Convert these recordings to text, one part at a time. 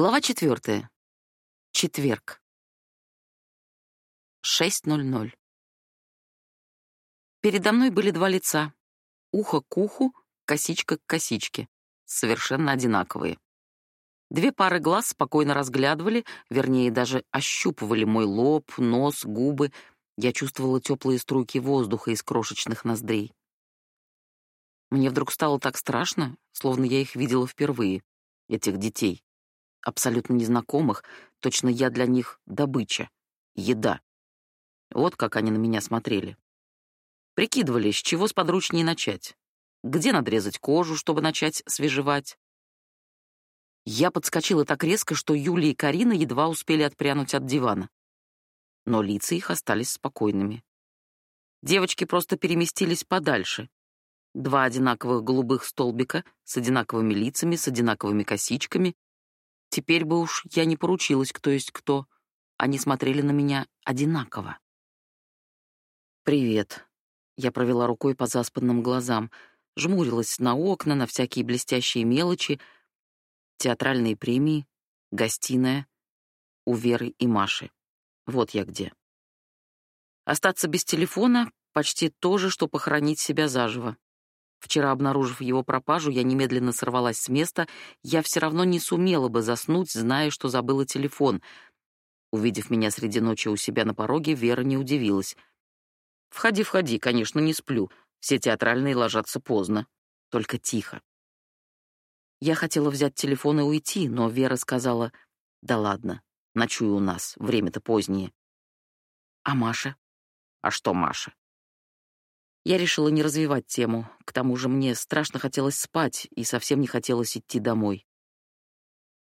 Глава четвертая. Четверг. 6.00. Передо мной были два лица. Ухо к уху, косичка к косичке. Совершенно одинаковые. Две пары глаз спокойно разглядывали, вернее, даже ощупывали мой лоб, нос, губы. Я чувствовала теплые струйки воздуха из крошечных ноздрей. Мне вдруг стало так страшно, словно я их видела впервые, этих детей абсолютно незнакомых, точно я для них добыча, еда. Вот как они на меня смотрели. Прикидывали, с чего сподручнее начать. Где надрезать кожу, чтобы начать свежевать. Я подскочила так резко, что Юлия и Карина едва успели отпрянуть от дивана. Но лица их остались спокойными. Девочки просто переместились подальше. Два одинаковых голубых столбика с одинаковыми лицами, с одинаковыми косичками, Теперь бы уж я не поручилась, кто есть кто. Они смотрели на меня одинаково. «Привет». Я провела рукой по заспанным глазам, жмурилась на окна, на всякие блестящие мелочи, театральные премии, гостиная у Веры и Маши. Вот я где. Остаться без телефона — почти то же, что похоронить себя заживо. Вчера, обнаружив его пропажу, я немедленно сорвалась с места. Я все равно не сумела бы заснуть, зная, что забыла телефон. Увидев меня среди ночи у себя на пороге, Вера не удивилась. «Входи, входи, конечно, не сплю. Все театральные ложатся поздно. Только тихо». Я хотела взять телефон и уйти, но Вера сказала, «Да ладно, ночую у нас, время-то позднее». «А Маша?» «А что Маша?» Я решила не развивать тему. К тому же мне страшно хотелось спать и совсем не хотелось идти домой.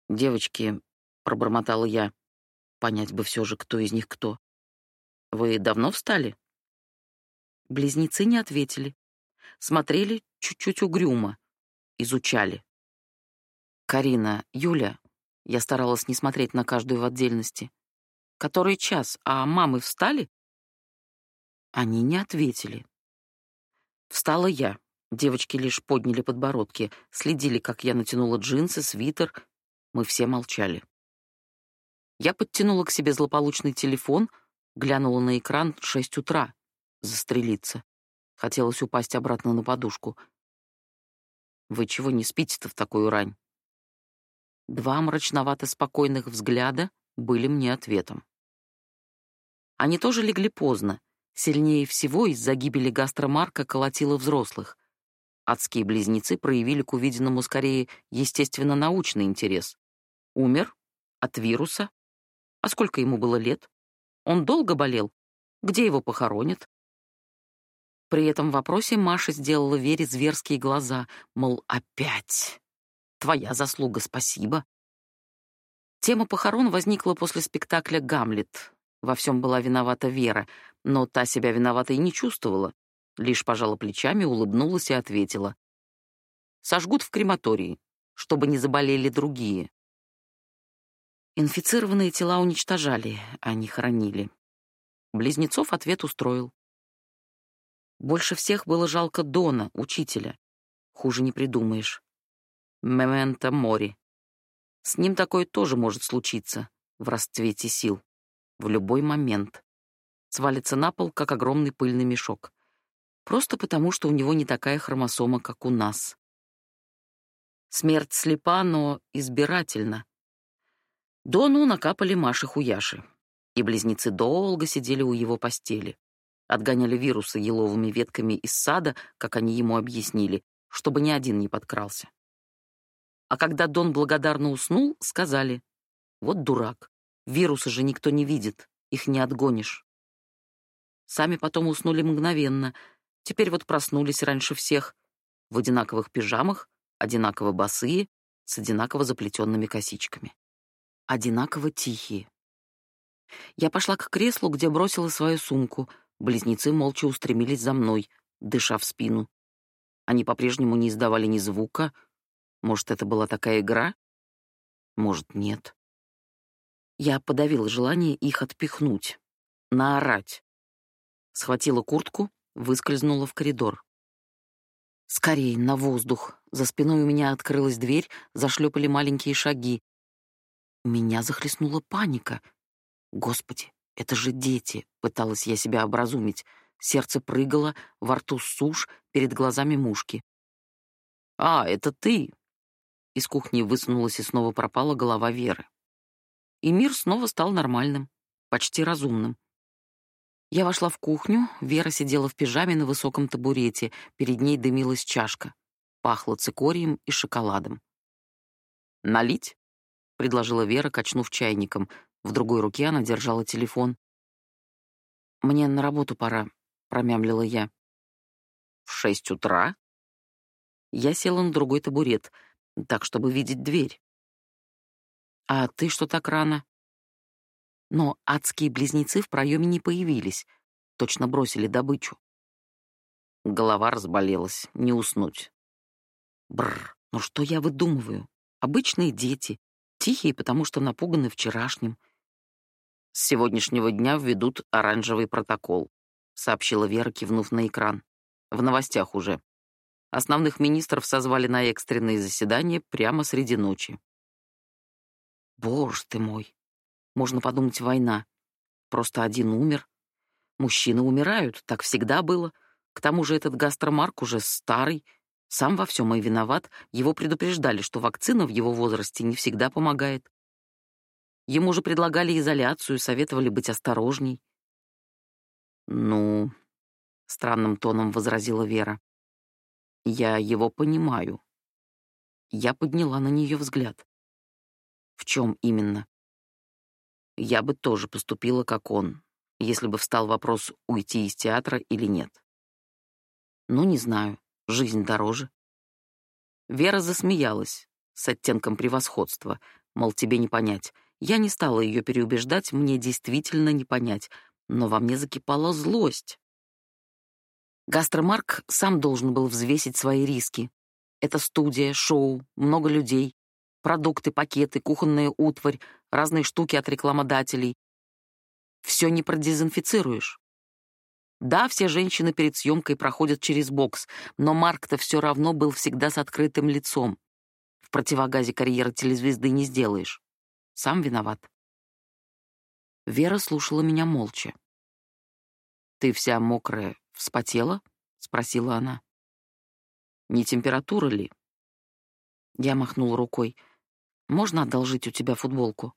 «Девочки», — пробормотала я, — понять бы все же, кто из них кто. «Вы давно встали?» Близнецы не ответили. Смотрели чуть-чуть угрюмо. Изучали. «Карина, Юля», — я старалась не смотреть на каждую в отдельности. «Который час? А мамы встали?» Они не ответили. Встала я. Девочки лишь подняли подбородки, следили, как я натянула джинсы, свитер. Мы все молчали. Я подтянула к себе злополучный телефон, глянула на экран шесть утра. Застрелиться. Хотелось упасть обратно на подушку. Вы чего не спите-то в такую рань? Два мрачновато спокойных взгляда были мне ответом. Они тоже легли поздно, Сильнее всего из-за гибели гастромарка колотило взрослых. Адские близнецы проявили к увиденному скорее естественно-научный интерес. Умер? От вируса? А сколько ему было лет? Он долго болел? Где его похоронят? При этом вопросе Маша сделала Вере зверские глаза, мол, опять. Твоя заслуга, спасибо. Тема похорон возникла после спектакля «Гамлет». Во всем была виновата Вера, но та себя виноватой не чувствовала, лишь пожала плечами, улыбнулась и ответила. «Сожгут в крематории, чтобы не заболели другие». Инфицированные тела уничтожали, а не хоронили. Близнецов ответ устроил. Больше всех было жалко Дона, учителя. Хуже не придумаешь. Мементо мори. С ним такое тоже может случиться в расцвете сил в любой момент. Свалится на пол, как огромный пыльный мешок. Просто потому, что у него не такая хромосома, как у нас. Смерть слепа, но избирательна. Дону накапали Маши Хуяши, и близнецы долго сидели у его постели. Отгоняли вирусы еловыми ветками из сада, как они ему объяснили, чтобы ни один не подкрался. А когда Дон благодарно уснул, сказали, «Вот дурак, Вирусы же никто не видит, их не отгонишь. Сами потом уснули мгновенно. Теперь вот проснулись раньше всех. В одинаковых пижамах, одинаково босые, с одинаково заплетенными косичками. Одинаково тихие. Я пошла к креслу, где бросила свою сумку. Близнецы молча устремились за мной, дыша в спину. Они по-прежнему не издавали ни звука. Может, это была такая игра? Может, нет. Я подавила желание их отпихнуть, наорать. Схватила куртку, выскользнула в коридор. Скорей, на воздух. За спиной у меня открылась дверь, зашлепали маленькие шаги. Меня захлестнула паника. Господи, это же дети, пыталась я себя образумить. Сердце прыгало, во рту сушь, перед глазами мушки. «А, это ты!» Из кухни высунулась и снова пропала голова Веры. И мир снова стал нормальным, почти разумным. Я вошла в кухню, Вера сидела в пижаме на высоком табурете, перед ней дымилась чашка. Пахло цикорием и шоколадом. «Налить?» — предложила Вера, качнув чайником. В другой руке она держала телефон. «Мне на работу пора», — промямлила я. «В шесть утра?» Я села на другой табурет, так, чтобы видеть дверь. «А ты что так рано?» Но адские близнецы в проеме не появились, точно бросили добычу. Голова разболелась, не уснуть. Бррр, ну что я выдумываю? Обычные дети, тихие, потому что напуганы вчерашним. С сегодняшнего дня введут оранжевый протокол, сообщила Вера, кивнув на экран. В новостях уже. Основных министров созвали на экстренные заседания прямо среди ночи. Боже ты мой. Можно подумать, война. Просто один умер. Мужчины умирают, так всегда было. К тому же этот гастромарк уже старый, сам во всем и виноват. Его предупреждали, что вакцина в его возрасте не всегда помогает. Ему же предлагали изоляцию, советовали быть осторожней. «Ну...» — странным тоном возразила Вера. «Я его понимаю». Я подняла на нее взгляд. «В чем именно?» «Я бы тоже поступила, как он, если бы встал вопрос, уйти из театра или нет». «Ну, не знаю. Жизнь дороже. Вера засмеялась с оттенком превосходства, мол, тебе не понять. Я не стала ее переубеждать, мне действительно не понять, но во мне закипала злость. Гастромарк сам должен был взвесить свои риски. Это студия, шоу, много людей, продукты, пакеты, кухонная утварь, разные штуки от рекламодателей. Все не продезинфицируешь. Да, все женщины перед съемкой проходят через бокс, но Марк-то все равно был всегда с открытым лицом. В противогазе карьеры телезвезды не сделаешь. Сам виноват. Вера слушала меня молча. «Ты вся мокрая, вспотела?» — спросила она. «Не температура ли?» Я махнул рукой. «Можно одолжить у тебя футболку?»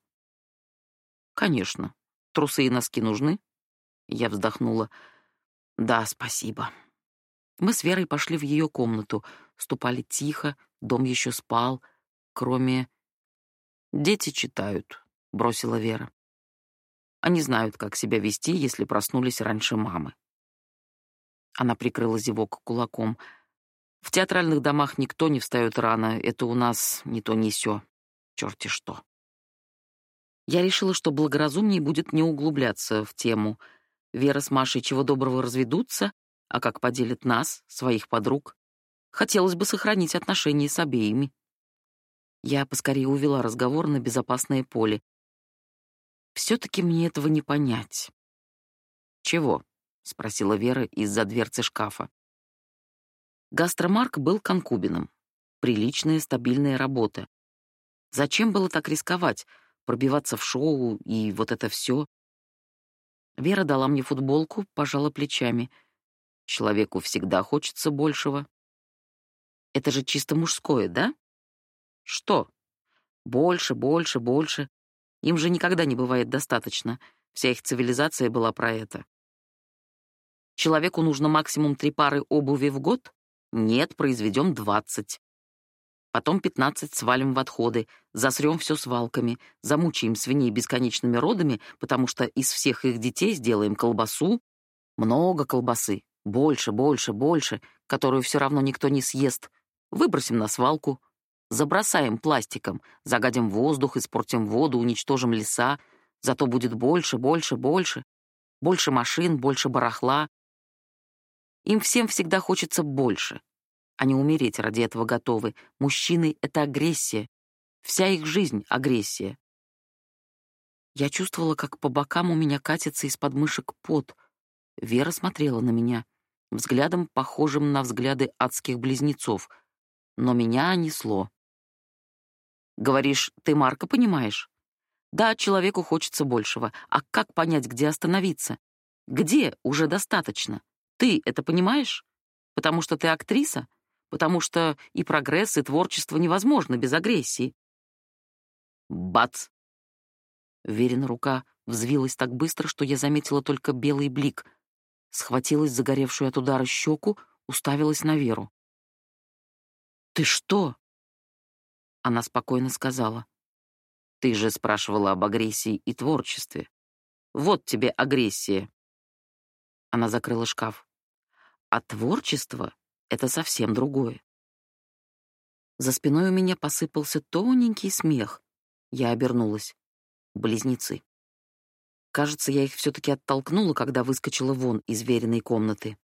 «Конечно. Трусы и носки нужны?» Я вздохнула. Да, спасибо. Мы с Верой пошли в ее комнату, ступали тихо, дом еще спал, кроме... «Дети читают», — бросила Вера. «Они знают, как себя вести, если проснулись раньше мамы». Она прикрыла зевок кулаком. «В театральных домах никто не встает рано, это у нас не то не сё, черти что». Я решила, что благоразумнее будет не углубляться в тему — Вера с Машей чего доброго разведутся, а как поделят нас, своих подруг. Хотелось бы сохранить отношения с обеими. Я поскорее увела разговор на безопасное поле. Все-таки мне этого не понять. «Чего?» — спросила Вера из-за дверцы шкафа. Гастромарк был конкубином. Приличная, стабильная работа. Зачем было так рисковать, пробиваться в шоу и вот это все? Вера дала мне футболку, пожала плечами. Человеку всегда хочется большего. Это же чисто мужское, да? Что? Больше, больше, больше. Им же никогда не бывает достаточно. Вся их цивилизация была про это. Человеку нужно максимум три пары обуви в год? Нет, произведем двадцать. Потом 15 свалим в отходы, засрём всё свалками, замучаем свиней бесконечными родами, потому что из всех их детей сделаем колбасу. Много колбасы, больше, больше, больше, которую всё равно никто не съест. Выбросим на свалку, забросаем пластиком, загадим воздух, испортим воду, уничтожим леса. Зато будет больше, больше, больше. Больше машин, больше барахла. Им всем всегда хочется больше. Они умереть ради этого готовы. Мужчины — это агрессия. Вся их жизнь — агрессия. Я чувствовала, как по бокам у меня катится из подмышек пот. Вера смотрела на меня, взглядом, похожим на взгляды адских близнецов. Но меня несло. «Говоришь, ты Марка понимаешь? Да, человеку хочется большего. А как понять, где остановиться? Где уже достаточно? Ты это понимаешь? Потому что ты актриса? Потому что и прогресс, и творчество невозможно без агрессии. Бац! Верина рука взвилась так быстро, что я заметила только белый блик. Схватилась загоревшую от удара щеку, уставилась на Веру. «Ты что?» Она спокойно сказала. «Ты же спрашивала об агрессии и творчестве. Вот тебе агрессия». Она закрыла шкаф. «А творчество — это совсем другое». За спиной у меня посыпался тоненький смех. Я обернулась. Близнецы. Кажется, я их все таки оттолкнула, когда выскочила вон из веренной комнаты.